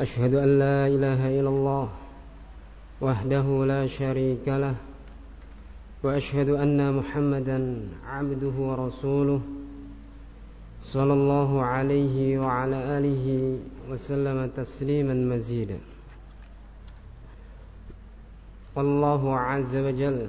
أشهد أن لا إله إلا الله وحده لا شريك له وأشهد أن محمدا عبده ورسوله صلى الله عليه وعلى آله وسلم تسليما مزيدا. والله عز وجل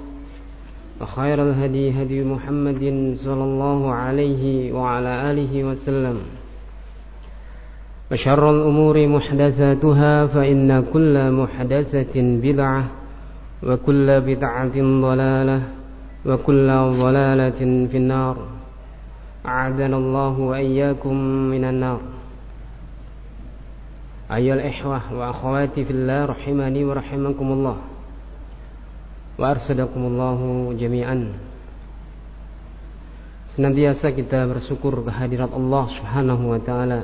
وخير الهدي هدي محمد صلى الله عليه وعلى آله وسلم. وشر الأمور محدثاتها فإن كل محدثة بدعة وكل بدعة ضلالة وكل ضلالة في النار. أعاذنا الله وإياكم من النار. أيها الإخوة وأخواتي في الله رحمني ورحمكم الله. Arsadakumullahu jami'an. Senantiasa kita bersyukur kehadirat Allah Subhanahu wa taala.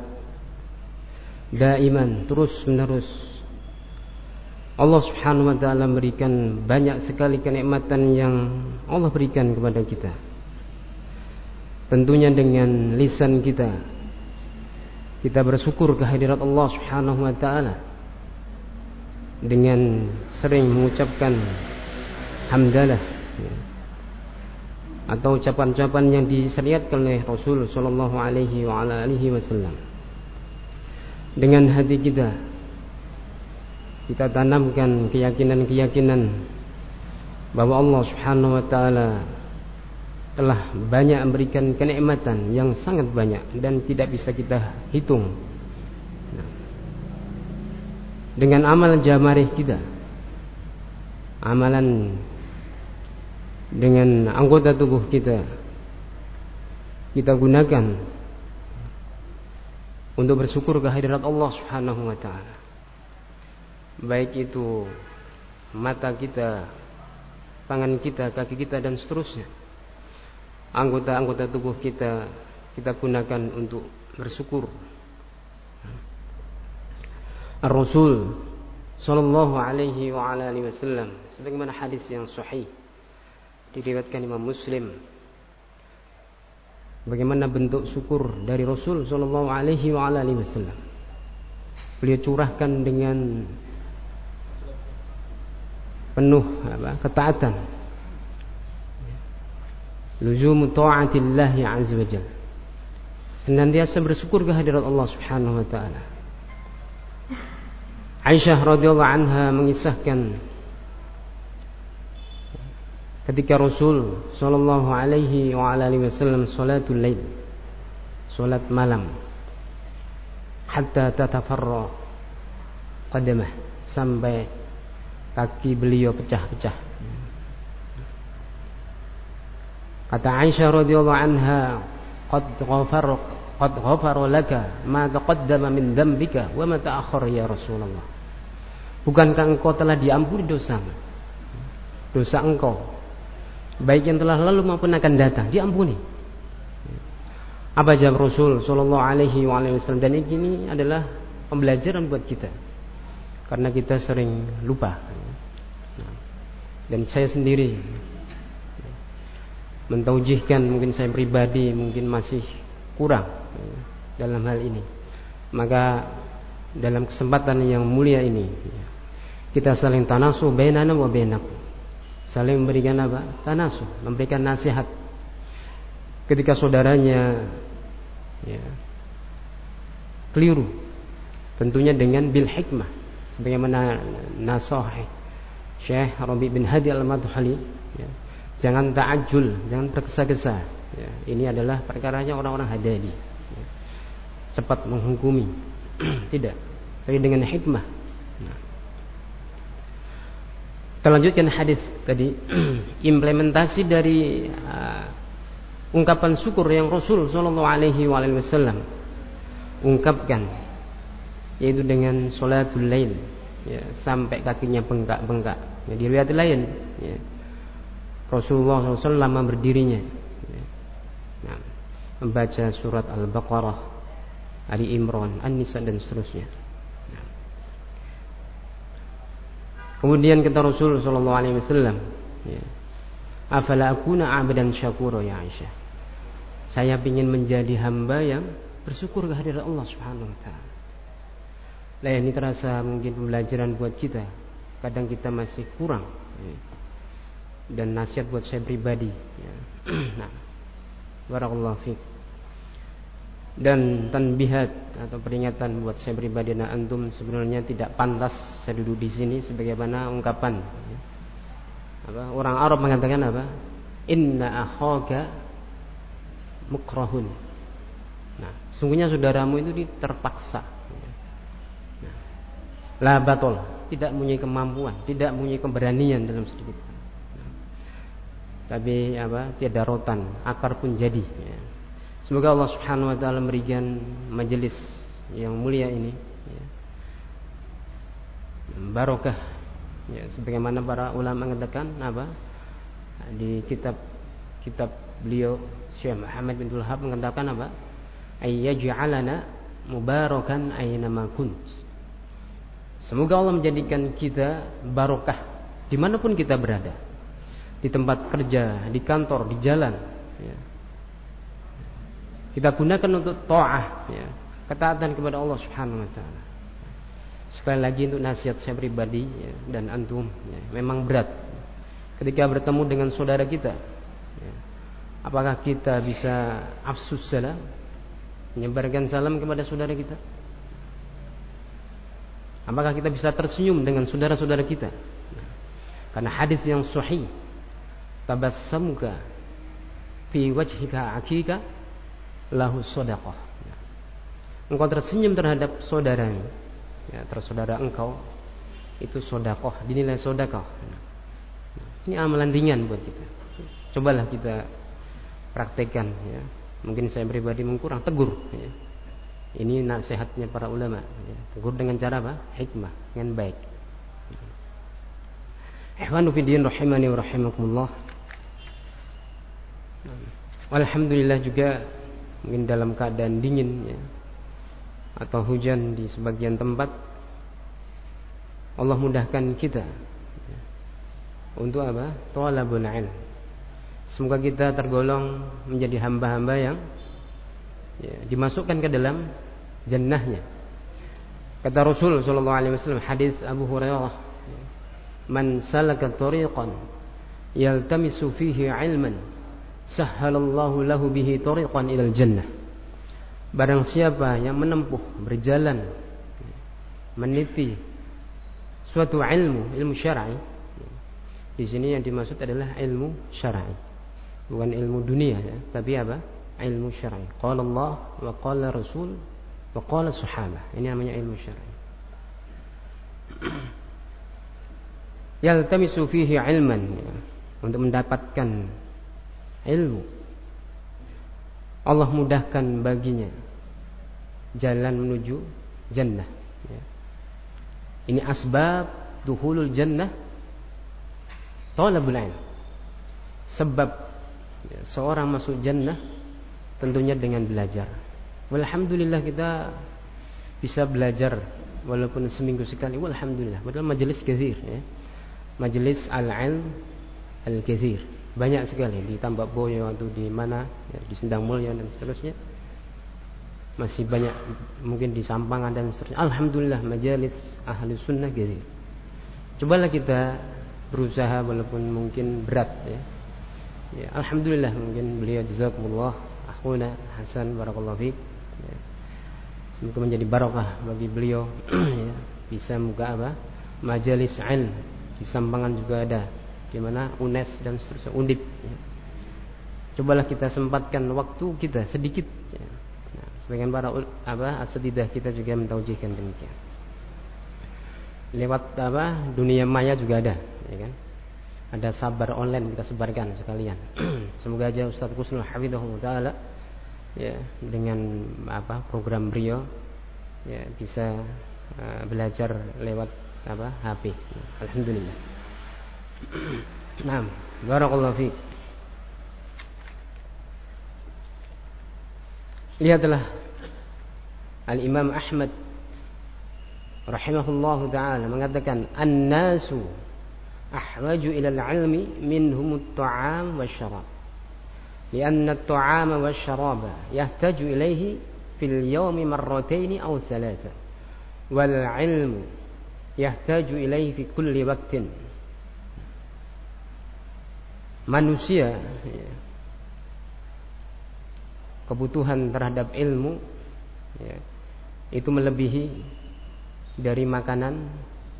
Daiman terus menerus. Allah Subhanahu wa taala memberikan banyak sekali kenikmatan yang Allah berikan kepada kita. Tentunya dengan lisan kita. Kita bersyukur kehadirat Allah Subhanahu wa taala. Dengan sering mengucapkan hamdalah atau ucapan-ucapan yang disyariatkan oleh Rasul sallallahu alaihi wa alihi wasallam. Dengan hati kita kita tanamkan keyakinan-keyakinan bahwa Allah Subhanahu wa taala telah banyak memberikan kenikmatan yang sangat banyak dan tidak bisa kita hitung. Dengan amal jamarih kita, amalan dengan anggota tubuh kita kita gunakan untuk bersyukur kehadirat Allah Subhanahu wa taala. Baik itu mata kita, tangan kita, kaki kita dan seterusnya. Anggota-anggota tubuh kita kita gunakan untuk bersyukur. Ar-Rasul sallallahu alaihi wa ala alihi wasallam sebagaimana hadis yang sahih diriwayatkan Imam Muslim. Bagaimana bentuk syukur dari Rasul sallallahu alaihi wasallam? Beliau curahkan dengan penuh apa ketaatan. Luzum ta'atillah azza wajalla senantiasa bersyukur kehadirat Allah Subhanahu wa taala. Aisyah radhiyallahu anha mengisahkan ketika Rasul sallallahu alaihi wasallam salatul lail salat malam hatta tatafarra qadamah sampai kaki beliau pecah-pecah. Kata Aisyah radhiyallahu anha qad ghafar qad ghafara laka ma taqaddama min dhanbika wa ma ta'akhkhara ya Rasulullah. Bukankah engkau telah diampuni dosamu? Dosa engkau baik yang telah lalu maupun akan datang. Diampuni. Apa jawab Rasul sallallahu alaihi wasallam? Dan ini adalah pembelajaran buat kita. Karena kita sering lupa. Dan saya sendiri mentaujihkan mungkin saya pribadi mungkin masih kurang dalam hal ini. Maka dalam kesempatan yang mulia ini kita saling tanasuh bainana wa bainakum saling memberikan apa? Tanasuh memberikan nasihat. Ketika saudaranya ya, keliru tentunya dengan bil hikmah sebagaimana nasah Syekh Rabi bin Hadi Al-Madhali ya, jangan ta'ajul jangan tergesa-gesa ya, ini adalah perkaranya orang-orang hadadi ya, cepat menghukumi. Tidak. Tapi dengan hikmah nah. Kita lanjutkan hadis tadi. Implementasi dari uh, ungkapan syukur yang Rasul Shallallahu Alaihi Wasallam ungkapkan yaitu dengan sholatul lail ya, sampai kakinya bengkak-bengkak. Ya, di riwayat lain ya, Rasulullah SAW lama berdirinya ya, nah, membaca surat Al-Baqarah Ali Imran An-Nisa dan seterusnya nah. Kemudian kata Rasul Shallallahu Alaihi Wasallam ya, Afala akuna abadan syakuro ya Aisyah. Saya ingin menjadi hamba yang bersyukur kehadiran Allah Subhanahu wa taala. Lah ini terasa mungkin pembelajaran buat kita. Kadang kita masih kurang. Ya. Dan nasihat buat saya pribadi. Ya. nah, barakallahu fiik. Dan tanbihat atau peringatan buat saya pribadi. Dan antum sebenarnya tidak pantas saya duduk di sini sebagaimana ungkapan. Apa? Orang Arab mengatakan apa? Inna akhaka mukrahun. Nah sungguhnya saudaramu itu terpaksa. Nah, la batol tidak mempunyai kemampuan tidak mempunyai keberanian dalam sedikit. Nah, tapi apa? Tiada rotan akar pun jadi. Ya. Semoga Allah Subhanahu wa taala memberikan majelis yang mulia ini ya. barokah ya sebagaimana para ulama mengatakan apa di kitab kitab beliau Syekh Muhammad bin Tulhab mengatakan apa ayyaj'alana mubarakan aynama kunt semoga Allah menjadikan kita barokah di mana pun kita berada di tempat kerja di kantor di jalan ya. Kita gunakan untuk to'ah ya, ketaatan kepada Allah Subhanahu wa taala Sekali lagi untuk nasihat saya pribadi ya, dan antum ya, memang berat ketika bertemu dengan saudara kita. Ya, apakah kita bisa afsus salam, menyebarkan salam kepada saudara kita? Apakah kita bisa tersenyum dengan saudara-saudara kita? Karena hadis yang sahih, tabassamuka fi wajhika akika lahu sadaqah. Engkau tersenyum terhadap saudaranya. Ya, tersaudara engkau itu sodakoh dinilai sodakoh ini amalan ringan buat kita. Cobalah kita praktekkan ya. Mungkin saya pribadi mengkurang tegur ya. ini nasihatnya para ulama ya. tegur dengan cara apa? Hikmah dengan baik. Ihwanu fiddin rahimani wa rahimakumullah. Alhamdulillah juga mungkin dalam keadaan dingin ya, atau hujan di sebagian tempat Allah mudahkan kita untuk apa? Thalabul ilm. Semoga kita tergolong menjadi hamba-hamba yang ya, dimasukkan ke dalam jannahnya. Kata Rasul sallallahu alaihi wasallam hadis Abu Hurairah, "Man salaka tariqan yaltamisu fihi ilman, sahhalallahu lahu bihi tariqan ilal jannah." Barang siapa yang menempuh berjalan meniti suatu ilmu, ilmu syar'i. Di sini yang dimaksud adalah ilmu syar'i. Bukan ilmu dunia ya, tapi apa? Ilmu syar'i. Qala Allah wa qala Rasul wa qala sahabah. Ini namanya ilmu syar'i. Yaltamisu fihi ilman ya, untuk mendapatkan ilmu Allah mudahkan baginya jalan menuju jannah. Ya. Ini asbab duhulul jannah talabul ilm. Sebab ya, seorang masuk jannah tentunya dengan belajar. Alhamdulillah kita bisa belajar walaupun seminggu sekali alhamdulillah padahal majelis kathir ya majelis al-ilm al-kathir banyak sekali. Di Tambak Boyo atau di mana ya, di Sendang Mulia dan seterusnya. Masih banyak mungkin di Sampangan dan seterusnya. Alhamdulillah majelis ahli sunnah kathir cobalah kita berusaha walaupun mungkin berat ya. Ya alhamdulillah mungkin beliau jazakumullah. Akhuna Hasan barakallahu fiik ya. semoga menjadi barokah bagi beliau ya. bisa muka apa? Majelis ilm. Di Sampangan juga ada di mana UNES dan seterusnya Undip ya. cobalah kita sempatkan waktu kita sedikit ya. nah, sebagian para apa asatidah kita juga mentaujikan demikian lewat apa dunia maya juga ada ya kan ada sabar online kita sebarkan sekalian. Semoga aja Ustaz Kusnul Hafizahullah taala ya dengan apa program beliau ya bisa uh, belajar lewat apa HP. Alhamdulillah. نعم بارك الله فيك. لهذا الإمام أحمد رحمه الله تعالى من mengatakan الناس أحوج إلى العلم منهم الطعام والشراب لأن الطعام والشراب يحتاج إليه في اليوم مرتين أو ثلاثة والعلم يحتاج إليه في كل وقت. Manusia ya, kebutuhan terhadap ilmu ya, itu melebihi dari makanan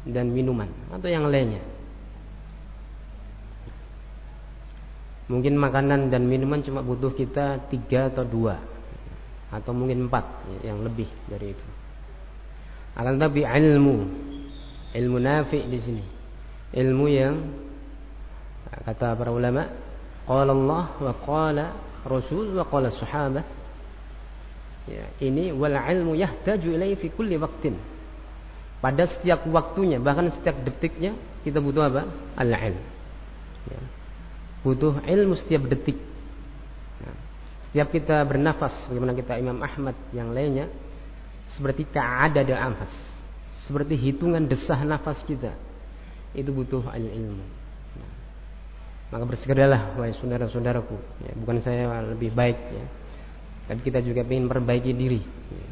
dan minuman atau yang lainnya. Mungkin makanan dan minuman cuma butuh kita tiga atau dua atau mungkin empat yang lebih dari itu. Akan tapi ilmu, ilmu nafi di sini, ilmu yang kata para ulama, qala Allah wa qala Rasul wa qala sahabah. Ya, ini wal ilmu yahtaju ilaihi fi kulli waqtin. Pada setiap waktunya, bahkan setiap detiknya kita butuh apa? Al-ilm. Ya butuh ilmu setiap detik. Nah, setiap kita bernafas, bagaimana kita Imam Ahmad yang lainnya, seperti ada dan anfas, seperti hitungan desah nafas kita, itu butuh ilmu. Maka bersegeralah, wahai saudara-saudaraku, ya, bukan saya lebih baik, ya, tapi kita juga ingin perbaiki diri. Ya.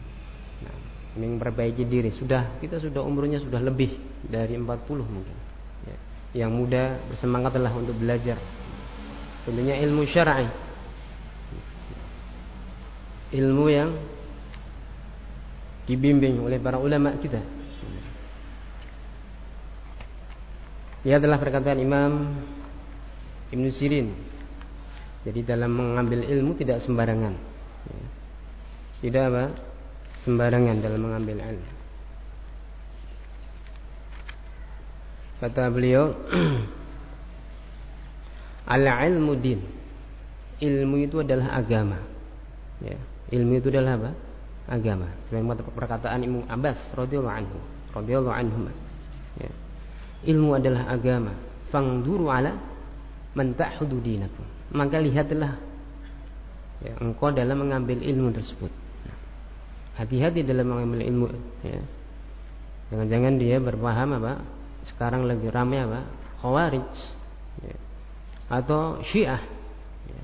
Nah, ingin perbaiki diri, sudah kita sudah umurnya sudah lebih dari 40 mungkin. Ya. Yang muda bersemangatlah untuk belajar tentunya ilmu syar'i ilmu yang dibimbing oleh para ulama kita Ia adalah perkataan Imam Ibn Sirin Jadi dalam mengambil ilmu tidak sembarangan Tidak apa? Sembarangan dalam mengambil ilmu Kata beliau Al-ilmu din. Ilmu itu adalah agama. Ya. Ilmu itu adalah apa? Agama. Sebagai perkataan Imam Abbas radhiyallahu anhu, radhiyallahu anhu. Ya. Ilmu adalah agama. Fangduru ala man ta'hudu dinakum. Maka lihatlah ya, engkau dalam mengambil ilmu tersebut. Hati-hati dalam mengambil ilmu ya. Jangan-jangan dia berpaham apa? Sekarang lagi ramai apa? Khawarij. Ya atau Syiah. Ya.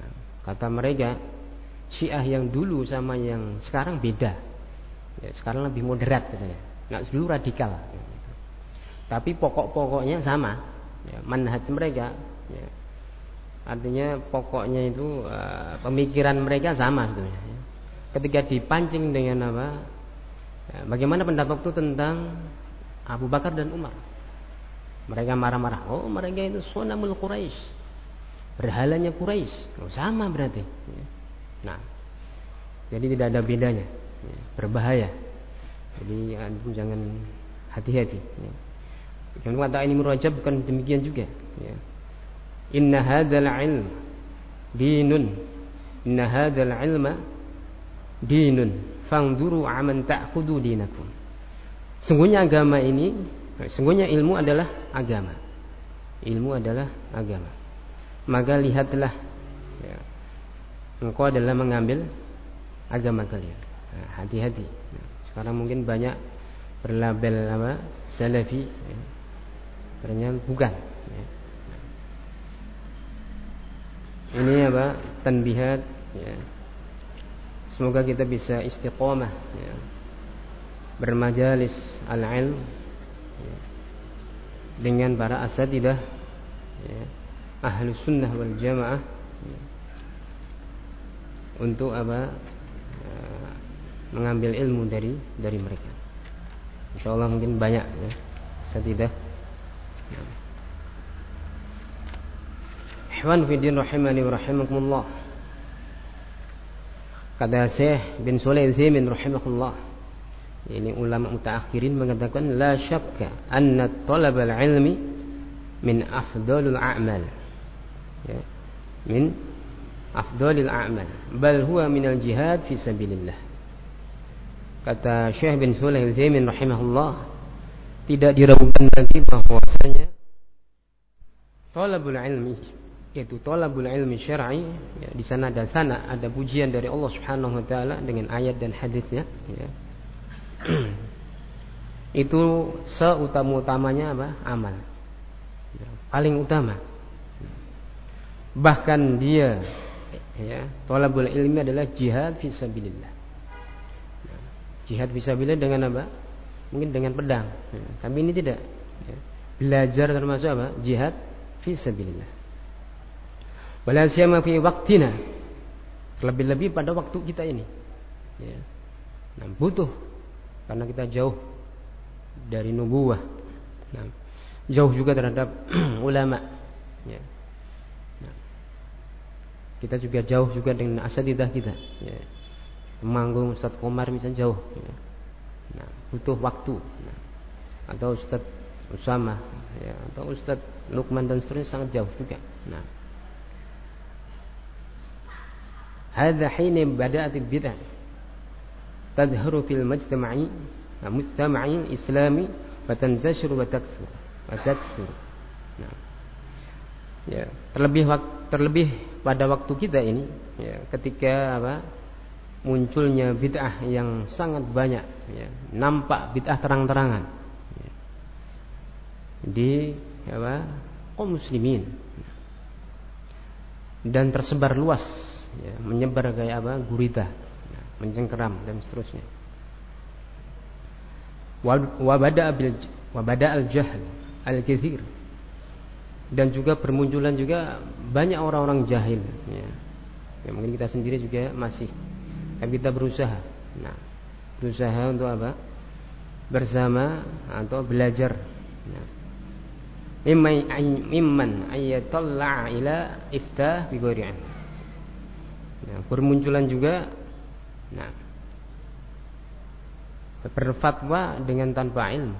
Nah, kata mereka Syiah yang dulu sama yang sekarang beda. Ya, sekarang lebih moderat katanya. Nggak dulu radikal. Gitu. Tapi pokok-pokoknya sama. Ya, manhaj mereka. Ya. Artinya pokoknya itu uh, pemikiran mereka sama sebetulnya. Ya. Ketika dipancing dengan apa? Ya, bagaimana pendapat itu tentang Abu Bakar dan Umar? Mereka marah-marah. Oh, mereka itu sonamul Quraisy. Berhalanya Quraisy. Oh, sama berarti. Nah, jadi tidak ada bedanya. Berbahaya. Jadi antum jangan hati-hati. Jangan kata ini merajab bukan demikian juga. Inna hadzal ilm dinun. Inna hadzal ilma dinun. Fangduru aman ta'khudu dinakum. Sungguhnya agama ini sungguhnya ilmu adalah agama. Ilmu adalah agama. Maka lihatlah ya, engkau adalah mengambil agama kalian. Hati-hati. Nah, sekarang mungkin banyak berlabel apa salafi, ya. Ternyata bukan. Ya. Ini apa tanbihat. Ya. Semoga kita bisa istiqomah. Ya. Bermajalis al-ilm ya. dengan para asatidah ya. ahlu sunnah wal jamaah ya. untuk apa ya, mengambil ilmu dari dari mereka. Insya Allah mungkin banyak ya. Saya tidak. Ihwan fiddin rahimani wa rahimakumullah. Kata Syekh bin Sulaiman Zaimin rahimahullah. Ini ulama mutaakhirin mengatakan la syakka anna talab al-ilmi min afdalul a'mal. Ya. Min afdalil a'mal bal huwa minal jihad fi sabilillah Kata Syekh bin Sulaiman Zaimin rahimahullah tidak diragukan lagi bahwasanya talabul ilmi yaitu talabul ilmi syar'i ya, di sana dan sana ada pujian dari Allah Subhanahu wa taala dengan ayat dan hadisnya ya. itu seutama-utamanya apa? amal. Ya, paling utama. Bahkan dia ya, talabul ilmi adalah jihad fi sabilillah. Jihad bisa bila dengan apa? Mungkin dengan pedang. Ya, tapi ini tidak. Ya. Belajar termasuk apa? Jihad fi sabilillah. Wala fi waktina. Lebih-lebih pada waktu kita ini. Ya. Nah, butuh karena kita jauh dari nubuah. Nah, jauh juga terhadap ulama. Ya. Nah, kita juga jauh juga dengan asadidah kita. Ya. Temanggung Ustaz Komar misalnya jauh ya. Nah, butuh waktu. Nah, atau Ustadz Usama, ya, atau Ustadz Lukman dan seterusnya sangat jauh juga. Nah, Hadha hina bada'at bid'ah tadhharu fil mujtama'i nah, mujtama'i islami wa tantashiru wa takthur wa takthur. Nah. Ya, terlebih waktu terlebih pada waktu kita ini ya, ketika apa? Munculnya bid'ah yang sangat banyak ya, nampak bid'ah terang-terangan ya, di apa kaum muslimin. Dan tersebar luas ya, menyebar kayak apa gurita ya, mencengkeram dan seterusnya. Wabada bil wabada al jahl al kathir dan juga bermunculan juga banyak orang-orang jahil ya. ya mungkin kita sendiri juga masih tapi kita berusaha. Nah, berusaha untuk apa? Bersama atau belajar. Nah. Mimman ayyatalla ila iftah bi Nah, bermunculan juga nah berfatwa dengan tanpa ilmu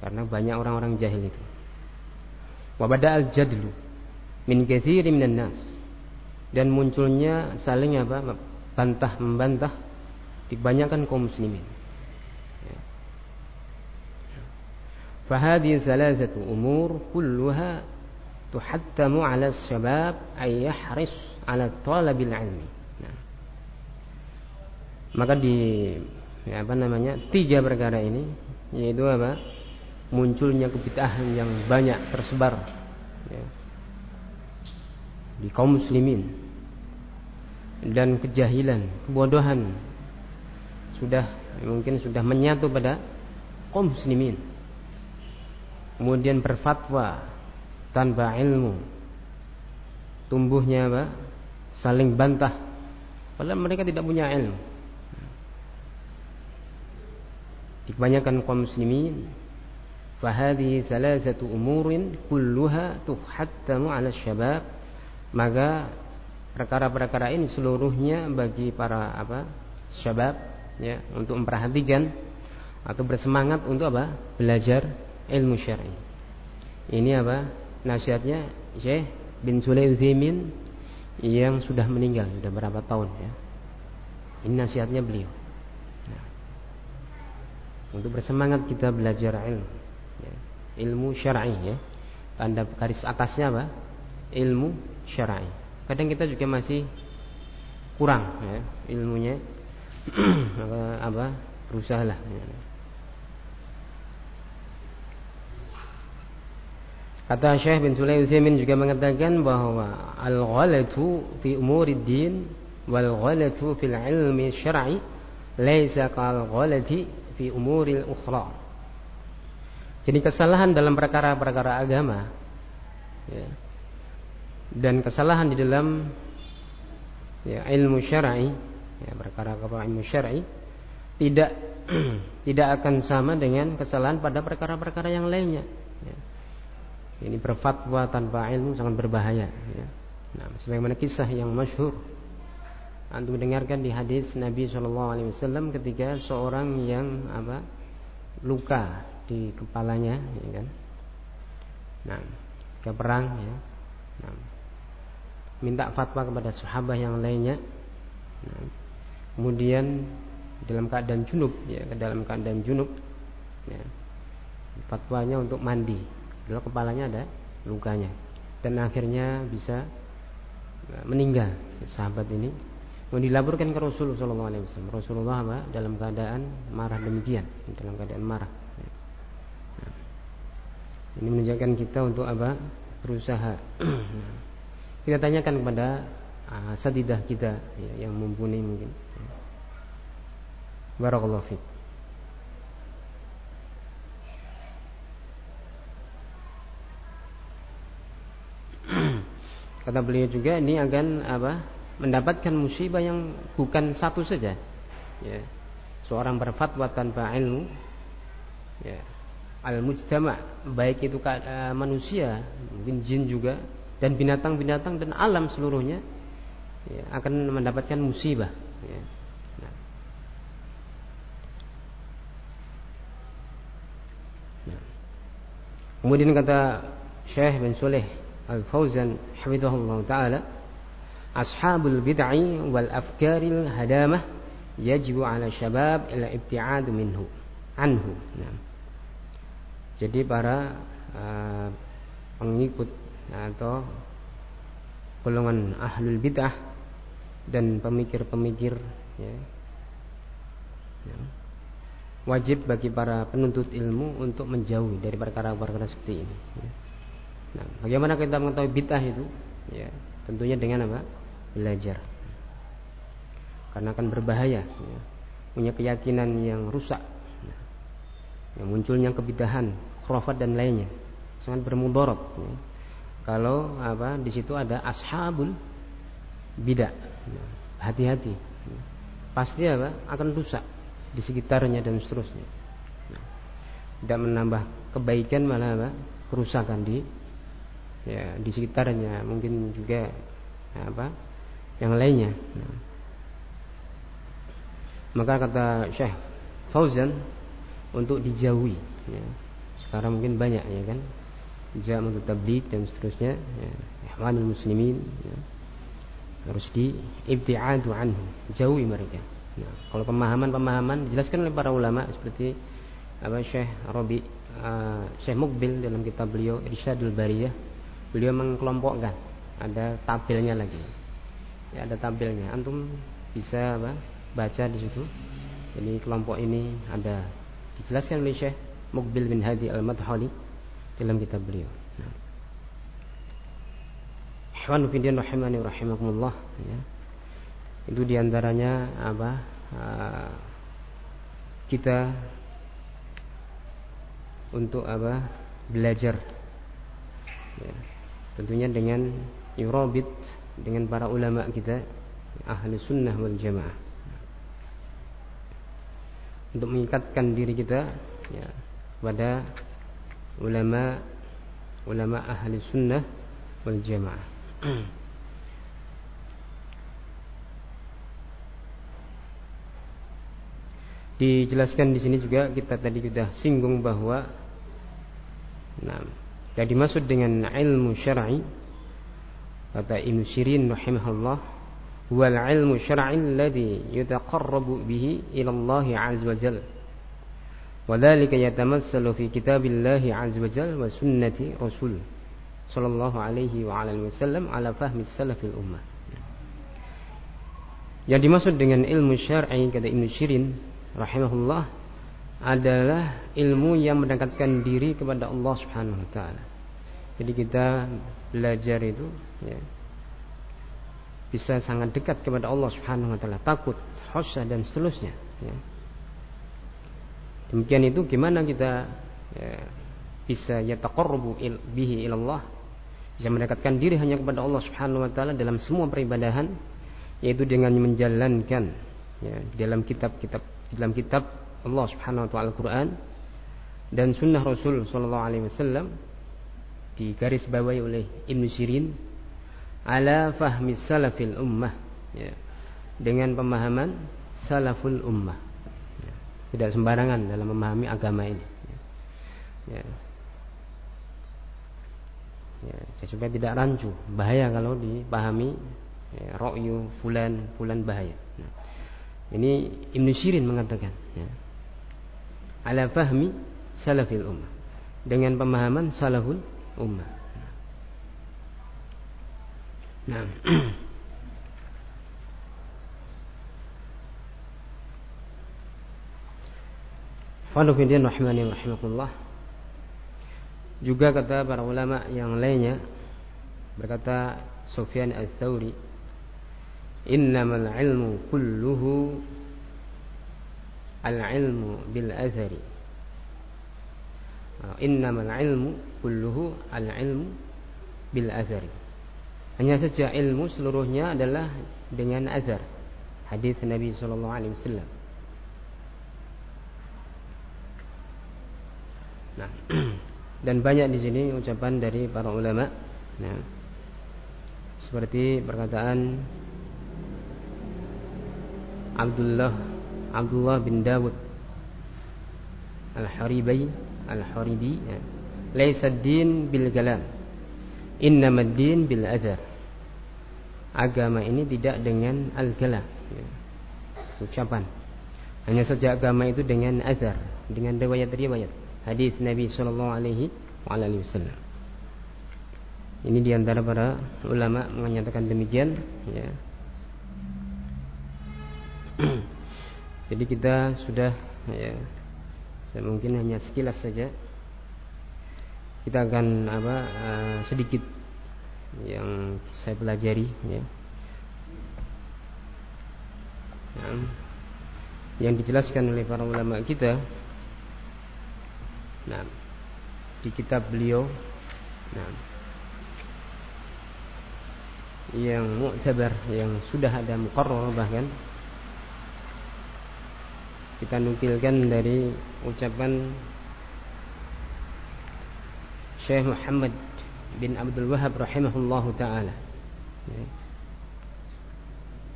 karena banyak orang-orang jahil itu. Wa al jadlu min katsirin minan nas dan munculnya saling apa bantah membantah dibanyakan kaum muslimin. فهذه ثلاثة أمور كلها تحتم على الشباب أن يحرص على طلب العلم nah. maka di ya apa namanya tiga perkara ini yaitu apa munculnya kebitahan yang banyak tersebar ya, di kaum muslimin dan kejahilan, kebodohan sudah mungkin sudah menyatu pada kaum muslimin. Kemudian berfatwa tanpa ilmu. Tumbuhnya apa? Saling bantah. Padahal mereka tidak punya ilmu. Di kebanyakan kaum muslimin Fahadi salah satu umurin kulluha tuhattamu ala syabab maka perkara-perkara ini seluruhnya bagi para apa syabab ya untuk memperhatikan atau bersemangat untuk apa? Belajar ilmu syar'i. Ini apa? Nasihatnya Syekh bin Sulaiman yang sudah meninggal sudah berapa tahun ya. Ini nasihatnya beliau. Nah, untuk bersemangat kita belajar ilmu ya. ilmu syar'i ya. Tanda garis atasnya apa? Ilmu syar'i kadang kita juga masih kurang ya, ilmunya maka apa berusahalah ya. Kata Syekh bin Sulaim Utsaimin juga mengatakan bahwa al-ghalatu fi umuri din wal ghalatu fil ilmi syar'i laisa kal ghalati fi umuri ukhra. Jadi kesalahan dalam perkara-perkara agama ya, dan kesalahan di dalam ya, ilmu syar'i ya, perkara-perkara ilmu syar'i tidak tidak akan sama dengan kesalahan pada perkara-perkara yang lainnya. Ya ini berfatwa tanpa ilmu sangat berbahaya ya. Nah, sebagaimana kisah yang masyhur antum mendengarkan di hadis Nabi Shallallahu Alaihi Wasallam ketika seorang yang apa luka di kepalanya, ya kan? Nah, ke perang, ya. Nah, minta fatwa kepada sahabat yang lainnya. Kemudian dalam keadaan junub, ya, dalam keadaan junub, ya, fatwanya untuk mandi adalah kepalanya ada lukanya dan akhirnya bisa e, meninggal sahabat ini mau dilaporkan ke Rasulullah SAW. Rasulullah apa? dalam keadaan marah demikian, dalam keadaan marah. Nah, ini menunjukkan kita untuk apa? Berusaha. kita tanyakan kepada uh, sadidah kita ya, yang mumpuni mungkin. Barakallahu fiik. Kata beliau juga ini akan apa? Mendapatkan musibah yang bukan satu saja. Ya. Seorang berfatwa tanpa ilmu ya. Al-mujtama baik itu uh, manusia, mungkin jin juga dan binatang-binatang dan alam seluruhnya ya, akan mendapatkan musibah. Ya. Nah. Nah. Kemudian kata Syekh bin Soleh Al-Fauzan hafizahullah taala ashabul bid'i wal afkaril hadamah yajibu ala syabab ila ibti'ad minhu anhu nah. jadi para uh, pengikut atau golongan ahlul bid'ah dan pemikir-pemikir ya, ya, wajib bagi para penuntut ilmu untuk menjauhi dari perkara-perkara seperti ini ya. Nah, bagaimana kita mengetahui bid'ah itu? Ya, tentunya dengan apa? Belajar. Karena akan berbahaya. Ya. Punya keyakinan yang rusak. Nah, yang munculnya kebidahan, khurafat dan lainnya, sangat bermudarat. Ya. Kalau apa di situ ada ashabul bidah. Hati-hati. Pasti apa? Akan rusak di sekitarnya dan seterusnya. Tidak menambah kebaikan malah apa? kerusakan di ya di sekitarnya mungkin juga apa yang lainnya nah. maka kata Syekh Fauzan untuk dijauhi ya. sekarang mungkin banyak ya kan jam untuk tablik dan seterusnya ya. muslimin ya. harus di ibtiadu anhu jauhi mereka. Nah, kalau pemahaman-pemahaman dijelaskan oleh para ulama seperti apa Syekh Robi uh, Syekh Mukbil dalam kitab beliau Irsyadul Bariyah. Beliau mengkelompokkan ada tabelnya lagi. Ya ada tabelnya. Antum bisa apa baca di situ. Jadi kelompok ini ada dijelaskan oleh Syekh Mukbil bin Hadi Al-Madhali dalam kitab beliau nah. Ikhwan rahimani rahimakumullah ya. Itu di antaranya apa? Uh, kita untuk apa? Belajar ya tentunya dengan yurabit dengan para ulama kita ahli sunnah wal jamaah untuk mengikatkan diri kita ya, pada ulama ulama ahli sunnah wal jamaah. Dijelaskan di sini juga kita tadi sudah singgung bahwa nah, yang dimaksud dengan ilmu syar'i kata Ibnu Sirin rahimahullah wal ilmu syar'i alladhi yutaqarrabu bihi ila Allah azza wa jalla وذلك يتمثل في كتاب الله عز وجل وسنة رسول صلى الله عليه وعلى وسلم على فهم السلف الأمة Yang dimaksud dengan ilmu syar'i kata Ibnu Syirin rahimahullah adalah ilmu yang mendekatkan diri kepada Allah Subhanahu wa taala. Jadi kita belajar itu ya, bisa sangat dekat kepada Allah Subhanahu wa taala, takut, khusyuk dan seterusnya ya. Demikian itu gimana kita ya, bisa yataqarrabu il, bihi ilallah. Bisa mendekatkan diri hanya kepada Allah Subhanahu wa taala dalam semua peribadahan yaitu dengan menjalankan ya, dalam kitab-kitab dalam kitab Allah Subhanahu wa taala Al-Qur'an dan sunnah Rasul sallallahu alaihi wasallam garis bawahi oleh Ibnu Sirin ala fahmi salafil ummah ya, dengan pemahaman salaful ummah tidak sembarangan dalam memahami agama ini ya. Ya, supaya tidak rancu bahaya kalau dipahami ya, rokyu fulan fulan bahaya nah, ini Ibnu Sirin mengatakan ya, ala fahmi salafil ummah dengan pemahaman salaful ummah. Nah. Fadufidin rahmani rahimakumullah Juga kata para ulama yang lainnya Berkata Sufyan al-Thawri Innamal ilmu kulluhu Al-ilmu bil-athari Innamal ilmu kulluhu al-ilmu bil azari. Hanya saja ilmu seluruhnya adalah dengan azar. Hadis Nabi sallallahu alaihi wasallam. Nah, dan banyak di sini ucapan dari para ulama. Nah, seperti perkataan Abdullah Abdullah bin Dawud Al-Haribi Al-Haribi ya. Laisa din bil kalam. Innamad din bil adhar agama ini tidak dengan al-kalam ya. ucapan. Hanya saja agama itu dengan azar dengan riwayat-riwayat hadis Nabi sallallahu alaihi wasallam ini di antara para ulama menyatakan demikian ya. jadi kita sudah ya, saya mungkin hanya sekilas saja kita akan apa uh, sedikit yang saya pelajari ya. Yang dijelaskan oleh para ulama kita nah di kitab beliau nah yang mu'tabar yang sudah ada muqarrar bahkan kita nukilkan dari ucapan Syekh Muhammad bin Abdul Wahab rahimahullahu taala. Ya.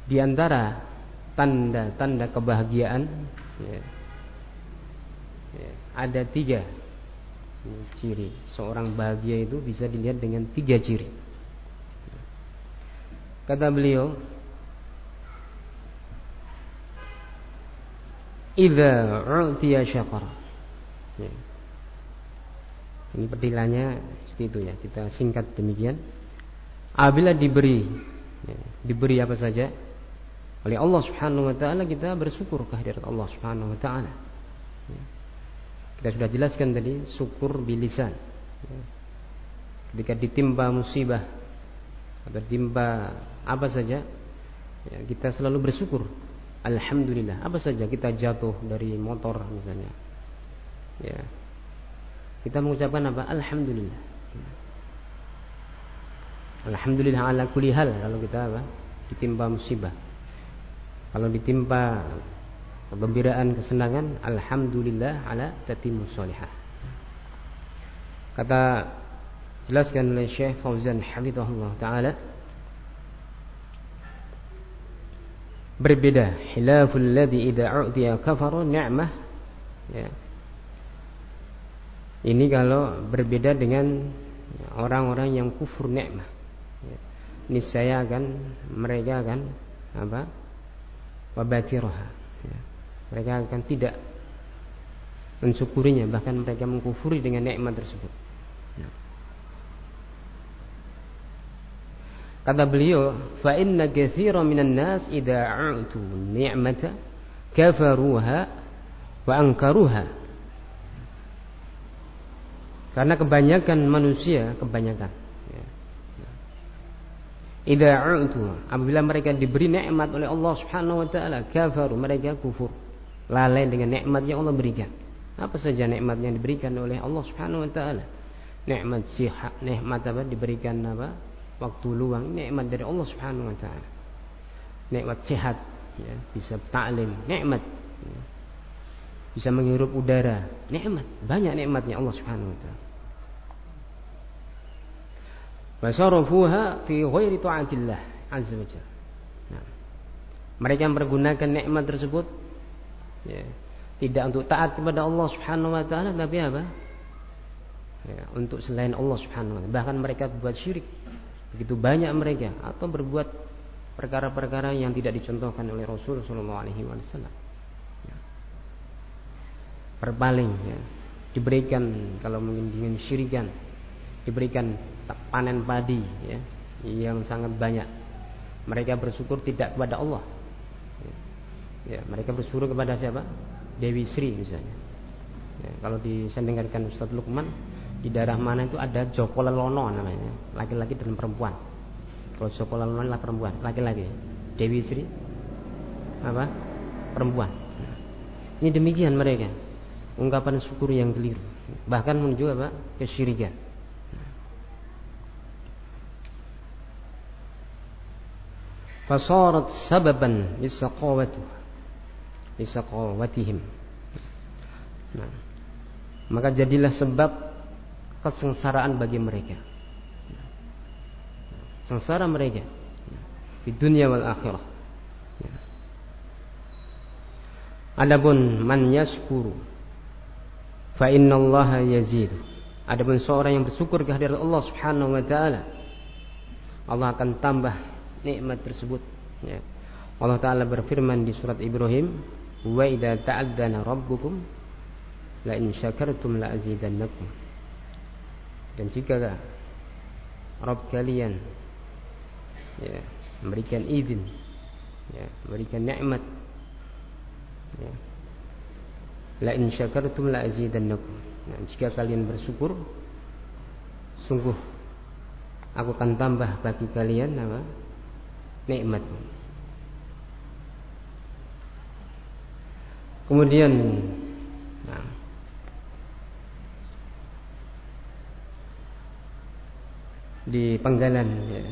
Di antara tanda-tanda kebahagiaan ya, ya, ada tiga ciri. Seorang bahagia itu bisa dilihat dengan tiga ciri. Kata beliau, "Idza u'tiya syakara." Ya. Ini petilannya seperti itu ya. Kita singkat demikian. Apabila diberi ya, diberi apa saja oleh Allah Subhanahu wa taala kita bersyukur kehadirat Allah Subhanahu wa taala. Ya. Kita sudah jelaskan tadi syukur bilisan. Ya. Ketika ditimpa musibah atau ditimpa apa saja ya, kita selalu bersyukur Alhamdulillah apa saja kita jatuh dari motor misalnya ya kita mengucapkan apa? Alhamdulillah. Alhamdulillah ala kulli hal kalau kita apa? Ditimpa musibah. Kalau ditimpa kegembiraan, kesenangan, alhamdulillah ala tatimus solihah. Kata jelaskan oleh Syekh Fauzan Hafizahullah taala berbeda hilaful ladzi idza u'tiya kafara ni'mah ya ini kalau berbeda dengan orang-orang yang kufur nikmah. Ya. Niscaya akan mereka akan apa? Wabatiroha. Ya. Mereka akan tidak mensyukurinya, bahkan mereka mengkufuri dengan nikmat tersebut. Ya. Kata beliau, "Fa inna katsiran minan nas idza a'tu ni'mata kafaruha wa ankaruha." Karena kebanyakan manusia, kebanyakan ya. Idza apabila mereka diberi nikmat oleh Allah Subhanahu wa taala, kafaru, mereka kufur. Lalai dengan nikmat yang Allah berikan. Apa saja nikmat yang diberikan oleh Allah Subhanahu wa taala? Nikmat sihat, nikmat apa diberikan apa? Waktu luang, nikmat dari Allah Subhanahu wa taala. Nikmat sehat, ya, bisa taklim, nikmat. Ya. Bisa menghirup udara, nikmat. Banyak nikmatnya Allah Subhanahu wa taala. Wasarafuha fi ghairi ta'atillah azza wa jalla. Nah, mereka mempergunakan nikmat tersebut ya, tidak untuk taat kepada Allah Subhanahu wa taala tapi apa? Ya, untuk selain Allah Subhanahu wa taala. Bahkan mereka berbuat syirik. Begitu banyak mereka atau berbuat perkara-perkara yang tidak dicontohkan oleh Rasul sallallahu alaihi wasallam. Ya. Berpaling ya. Diberikan kalau mungkin dengan syirikan diberikan panen padi ya yang sangat banyak. Mereka bersyukur tidak kepada Allah. Ya, mereka bersyukur kepada siapa? Dewi Sri misalnya. Ya, kalau disandingkan Ustaz Lukman di daerah mana itu ada Joko Lelono namanya, laki-laki dan perempuan. Kalau Joko Lelono adalah perempuan, laki-laki. Dewi Sri apa? Perempuan. Ini demikian mereka. Ungkapan syukur yang keliru. Bahkan menuju apa? Kesyirikan. Fasarat sababan lisaqawatuh lisaqawatihim. Nah, maka jadilah sebab kesengsaraan bagi mereka. Sengsara mereka di dunia wal akhirah. Adapun man yashkuru fa innallaha yazidu. Adapun seorang yang bersyukur kehadirat Allah Subhanahu wa taala Allah akan tambah nikmat tersebut ya. Allah taala berfirman di surat Ibrahim wa idza ta'adzana rabbukum la in syakartum la azidannakum. Dan jika Rabb kalian ya, memberikan izin ya, memberikan nikmat ya, la in syakartum la azidannakum. Nah, jika kalian bersyukur sungguh aku akan tambah bagi kalian apa? Nikmat Kemudian nah, di penggalan ya,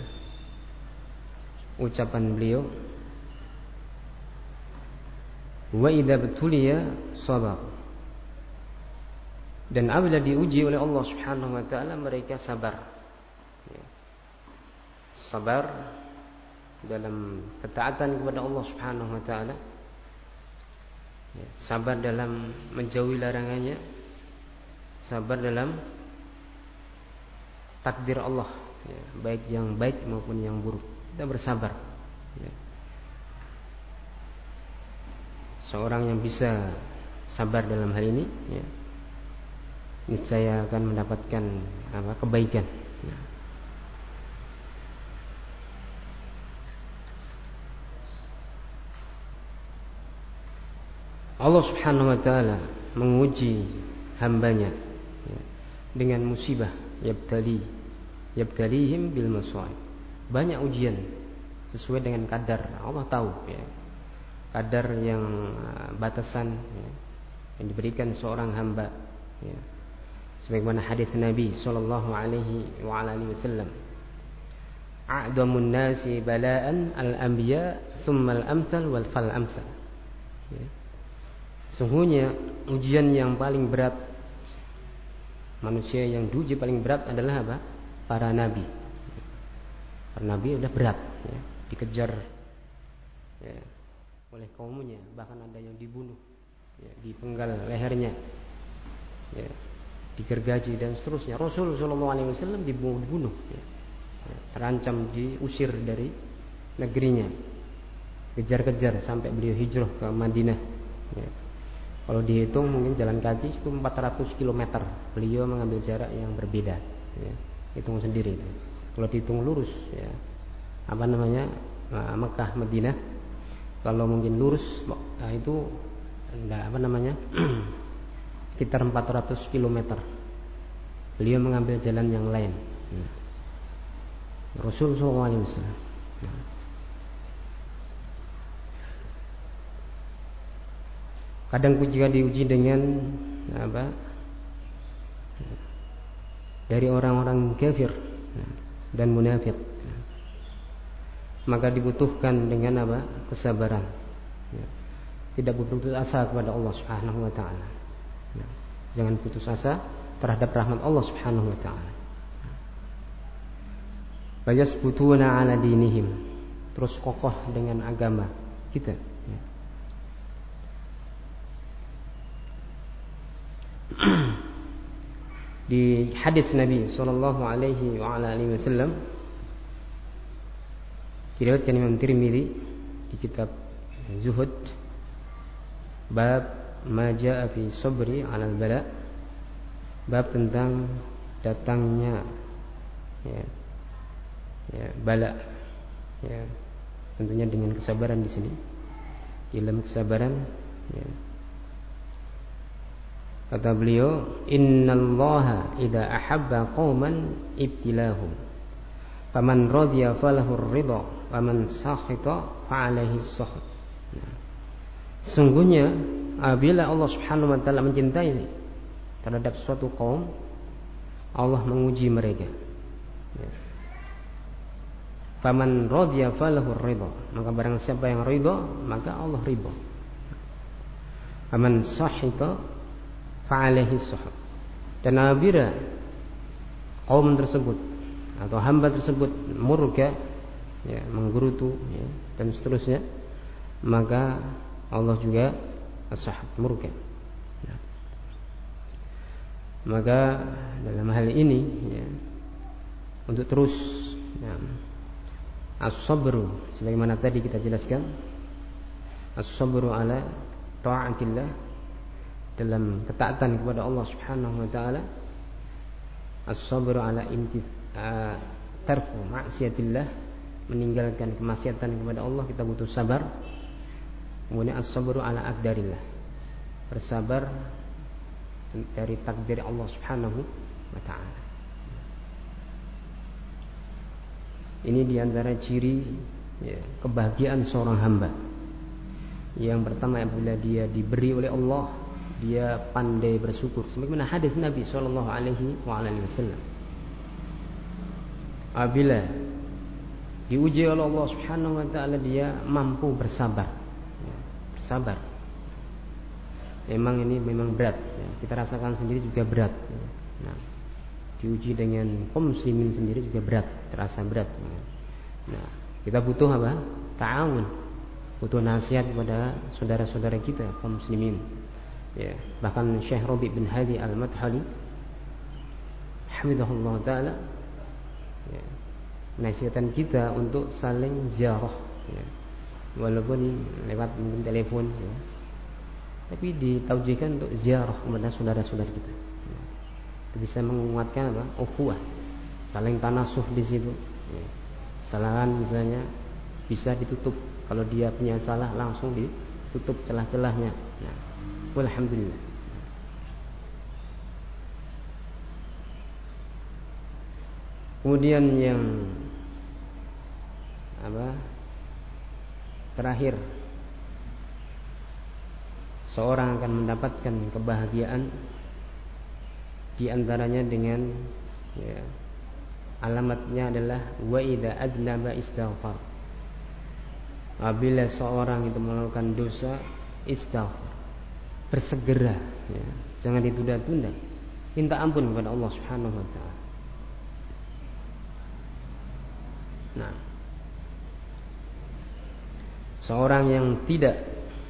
ucapan beliau wa idza betulia sabar. Dan apabila diuji oleh Allah Subhanahu wa taala mereka sabar. Ya. sabar dalam ketaatan kepada Allah Subhanahu wa taala ya, sabar dalam menjauhi larangannya. Sabar dalam takdir Allah. Ya, baik yang baik maupun yang buruk. Kita bersabar. Ya. seorang yang bisa sabar dalam hal ini ya, niscaya akan mendapatkan apa kebaikan. Ya. Allah Subhanahu wa taala menguji hambanya ya, dengan musibah yabtali yabtalihim bil masaib. Banyak ujian sesuai dengan kadar Allah tahu ya. Kadar yang uh, batasan ya, yang diberikan seorang hamba ya. Sebagaimana hadis Nabi sallallahu alaihi wa alihi wasallam. A'damun nasi bala'an al-anbiya thumma al-amsal wal fal amsal. Ya Sungguhnya ujian yang paling berat manusia yang diuji paling berat adalah apa? Para nabi. Para nabi udah berat, ya, dikejar ya, oleh kaumnya, bahkan ada yang dibunuh, ya, dipenggal lehernya, ya, digergaji dan seterusnya. Rasul Shallallahu Alaihi dibunuh, ya, ya, terancam diusir dari negerinya, kejar-kejar sampai beliau hijrah ke Madinah. Ya. Kalau dihitung mungkin jalan kaki itu 400 km. Beliau mengambil jarak yang berbeda. Ya. Hitung sendiri itu. Kalau dihitung lurus ya apa namanya uh, Mekah Madinah kalau mungkin lurus nah itu enggak apa namanya sekitar 400 km beliau mengambil jalan yang lain nah. Rasul SAW nah. Kadang jika diuji dengan apa dari orang-orang kafir dan munafik maka dibutuhkan dengan apa kesabaran tidak berputus asa kepada Allah Subhanahu wa taala. Jangan putus asa terhadap rahmat Allah Subhanahu wa taala. Bayasbutuna ala dinihim. Terus kokoh dengan agama kita. Ya. Di hadis Nabi sallallahu alaihi wasallam. Diriwayatkan Imam Tirmizi di kitab Zuhud. Bab Maja fi sabri alal bala Bab tentang datangnya ya, ya bala ya tentunya dengan kesabaran di sini. Di dalam kesabaran ya. Kata beliau innallaha idza ahabba qauman ibtilahum faman radiya falahu ridha waman sakhita fa alaihi sakhat Sungguhnya apabila Allah Subhanahu wa taala mencintai terhadap suatu kaum, Allah menguji mereka. Ya. Faman radiya falahu ridha. Maka barang siapa yang ridha, maka Allah ridha. Faman sahita fa'alaihi sahab. Dan apabila kaum tersebut atau hamba tersebut murka ya, menggerutu ya, dan seterusnya maka Allah juga as-sahab murka. Ya. Maka dalam hal ini ya, untuk terus ya, as-sabru sebagaimana tadi kita jelaskan as-sabru ala ta'atillah dalam ketaatan kepada Allah Subhanahu wa taala as-sabru ala imtith uh, tarku maksiatillah meninggalkan kemaksiatan kepada Allah kita butuh sabar Kemudian as-sabru ala akdarillah. Bersabar dari takdir Allah Subhanahu wa taala. Ini di antara ciri ya, kebahagiaan seorang hamba. Yang pertama apabila dia diberi oleh Allah, dia pandai bersyukur. Sebagaimana hadis Nabi Shallallahu Alaihi Wasallam. Apabila diuji oleh Allah Subhanahu Wa Taala, dia mampu bersabar sabar. Memang ini memang berat. Ya. Kita rasakan sendiri juga berat. Ya. Nah, diuji dengan kaum muslimin sendiri juga berat, terasa berat. Ya. Nah, kita butuh apa? Ta'awun. Butuh nasihat kepada saudara-saudara kita kaum muslimin. Ya, bahkan Syekh Rabi bin Hadi Al-Madhali Hamidahullah taala ya, nasihatkan kita untuk saling ziarah ya walaupun lewat mungkin telepon ya. tapi ditaujikan untuk ziarah kepada saudara-saudara kita ya. bisa menguatkan apa ukhuwah saling tanasuh di situ ya. kesalahan misalnya bisa ditutup kalau dia punya salah langsung ditutup celah-celahnya ya. Alhamdulillah kemudian yang apa? Terakhir seorang akan mendapatkan kebahagiaan di antaranya dengan ya, alamatnya adalah wa idza adnaba istighfar. Apabila seorang itu melakukan dosa istighfar, bersegera ya, jangan ditunda-tunda. Minta ampun kepada Allah Subhanahu wa taala. Nah, seorang yang tidak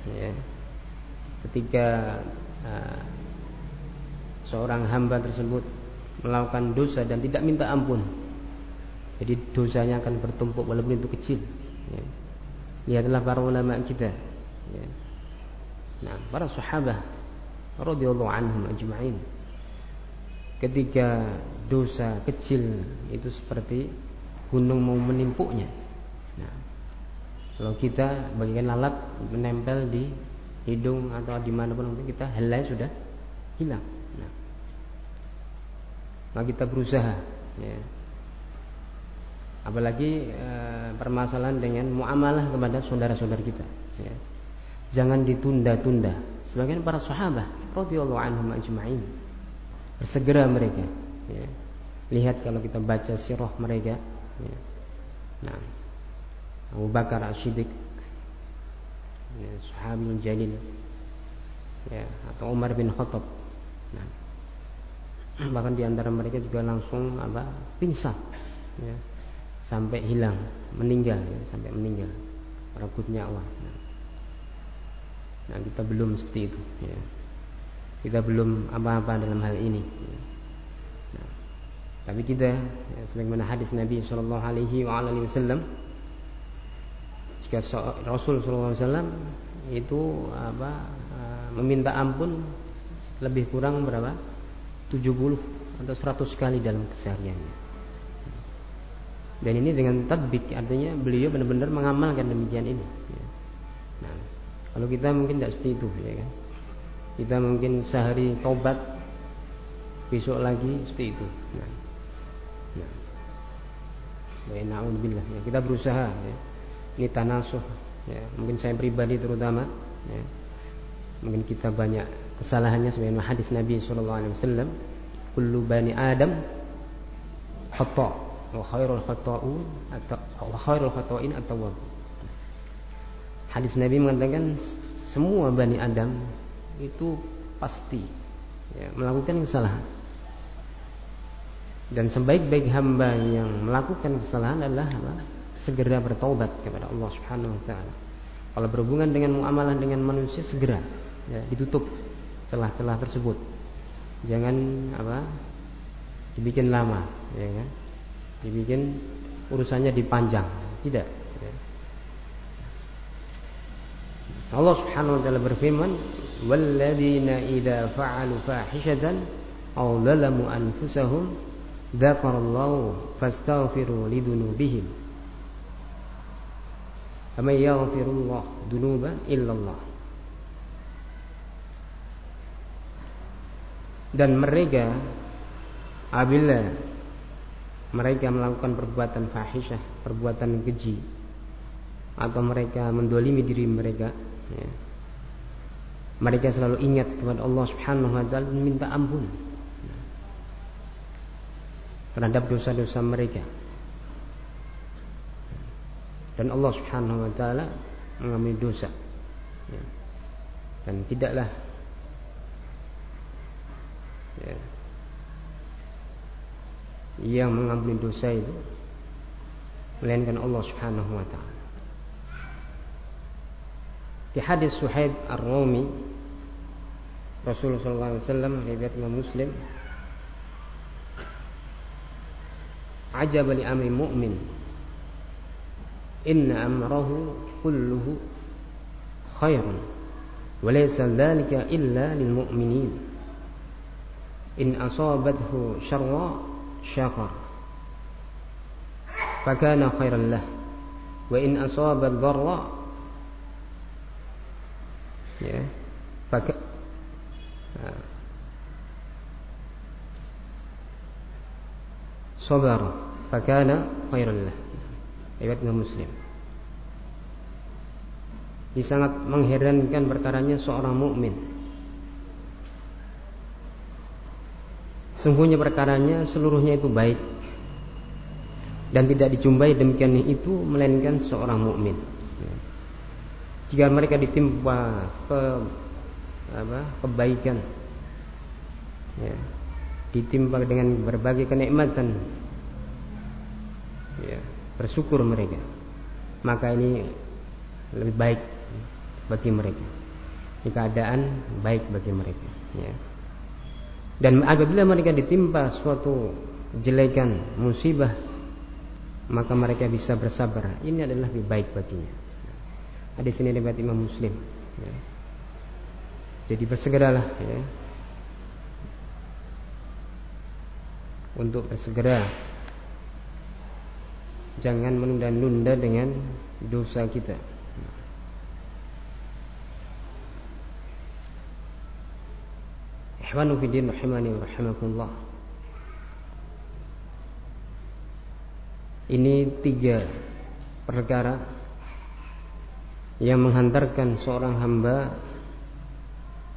ya, ketika uh, seorang hamba tersebut melakukan dosa dan tidak minta ampun jadi dosanya akan bertumpuk walaupun itu kecil ya. lihatlah para ulama kita ya. Nah para sahabat radhiyallahu anhum ajma'in ketika dosa kecil itu seperti gunung mau menimpuknya Nah, kalau kita bagikan lalat menempel di hidung atau di mana pun kita helai sudah hilang. Nah, maka kita berusaha. Ya. Apalagi e, permasalahan dengan muamalah kepada saudara-saudara kita. Ya. Jangan ditunda-tunda. Sebagian para sahabat radhiyallahu anhum ajma'in bersegera mereka. Ya. Lihat kalau kita baca sirah mereka. Ya. Nah, Abu Bakar As-Siddiq ya, jalil ya, atau Umar bin Khattab nah, bahkan di antara mereka juga langsung apa pingsan ya, sampai hilang meninggal ya, sampai meninggal rambut nyawa nah. Nah kita belum seperti itu ya. kita belum apa-apa dalam hal ini ya. nah, tapi kita ya, sebagaimana hadis Nabi Shallallahu Alaihi Wasallam jika Rasul SAW itu apa eh, meminta ampun lebih kurang berapa 70 atau 100 kali dalam kesehariannya dan ini dengan tadbik artinya beliau benar-benar mengamalkan demikian ini nah kalau kita mungkin tidak seperti itu ya kan? Kita mungkin sehari tobat besok lagi seperti itu. Nah, nah. ya, kita berusaha ya. Ini tanasuh ya, mungkin saya pribadi terutama ya, mungkin kita banyak kesalahannya sebagaimana hadis Nabi sallallahu alaihi wasallam. Kullu bani adam khata wa khairul khata'un atau wa khairul khata'in at-tawwab hadis Nabi mengatakan semua bani Adam itu pasti ya, melakukan kesalahan dan sebaik-baik hamba yang melakukan kesalahan adalah apa? segera bertaubat kepada Allah Subhanahu wa taala. Kalau berhubungan dengan muamalah dengan manusia segera ya, ditutup celah-celah tersebut. Jangan apa? dibikin lama, ya kan? Dibikin urusannya dipanjang, tidak. Ya. Allah Subhanahu wa taala berfirman, "Walladzina idza fa'alu fahishatan aw zalamu anfusahum dzakarallahu fastaghfiru lidunubihim." Amma yaghfirullah dunuba illallah. Dan mereka apabila mereka melakukan perbuatan fahisyah, perbuatan keji atau mereka mendolimi diri mereka, ya, mereka selalu ingat kepada Allah Subhanahu wa taala dan minta ampun terhadap dosa-dosa mereka dan Allah Subhanahu wa taala mengambil dosa. Ya. Dan tidaklah ya, yang mengampuni dosa itu melainkan Allah Subhanahu wa taala. Di hadis Suhaib Ar-Rumi Rasulullah sallallahu alaihi wasallam riwayat Imam Muslim Ajab li amri mu'min إن أمره كله خير وليس ذلك إلا للمؤمنين إن أصابته شر شكر فكان خيرا له وإن Ya. Baga. Sabar, fakana khairan lah. Riwayat Muslim. Ini sangat mengherankan perkaranya seorang mukmin. Sungguhnya perkaranya seluruhnya itu baik dan tidak dijumpai demikian itu melainkan seorang mukmin. Jika mereka ditimpa ke apa, kebaikan, ya, ditimpa dengan berbagai kenikmatan, ya, bersyukur mereka maka ini lebih baik bagi mereka. Ini keadaan baik bagi mereka ya. dan apabila mereka ditimpa suatu jelekan musibah maka mereka bisa bersabar. Ini adalah lebih baik baginya hadis ini riwayat Imam Muslim ya. jadi bersegeralah ya untuk bersegera jangan menunda-nunda dengan dosa kita. Ihwanu fiddin rahimani rahimakumullah. Ini tiga perkara yang menghantarkan seorang hamba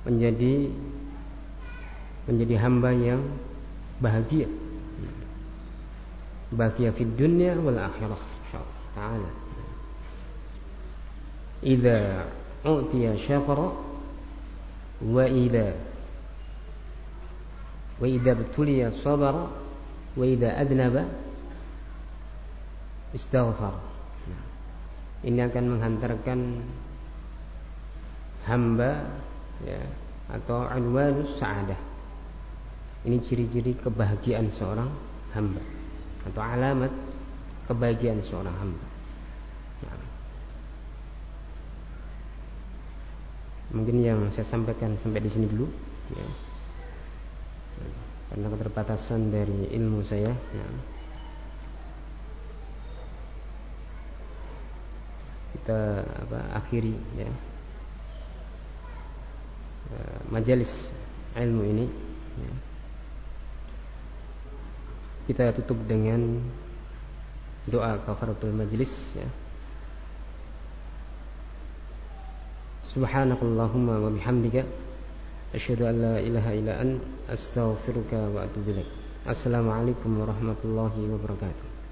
menjadi menjadi hamba yang bahagia. Bahagia di dunia wal akhirah insyaallah taala. Idza utiya syakara wa idza wa idza btuliya sabara wa idza adnaba istaghfar ini akan menghantarkan hamba ya atau anwanus sa'adah ini ciri-ciri kebahagiaan seorang hamba atau alamat kebahagiaan seorang hamba. Nah. Mungkin yang saya sampaikan sampai di sini dulu, ya. karena keterbatasan dari ilmu saya. Ya. Kita apa, akhiri ya. Eh, majelis ilmu ini. Ya kita tutup dengan doa kafaratul majlis ya. Subhanakallahumma wa bihamdika asyhadu an la ilaha illa an astaghfiruka wa atubu ilaik. Assalamualaikum warahmatullahi wabarakatuh.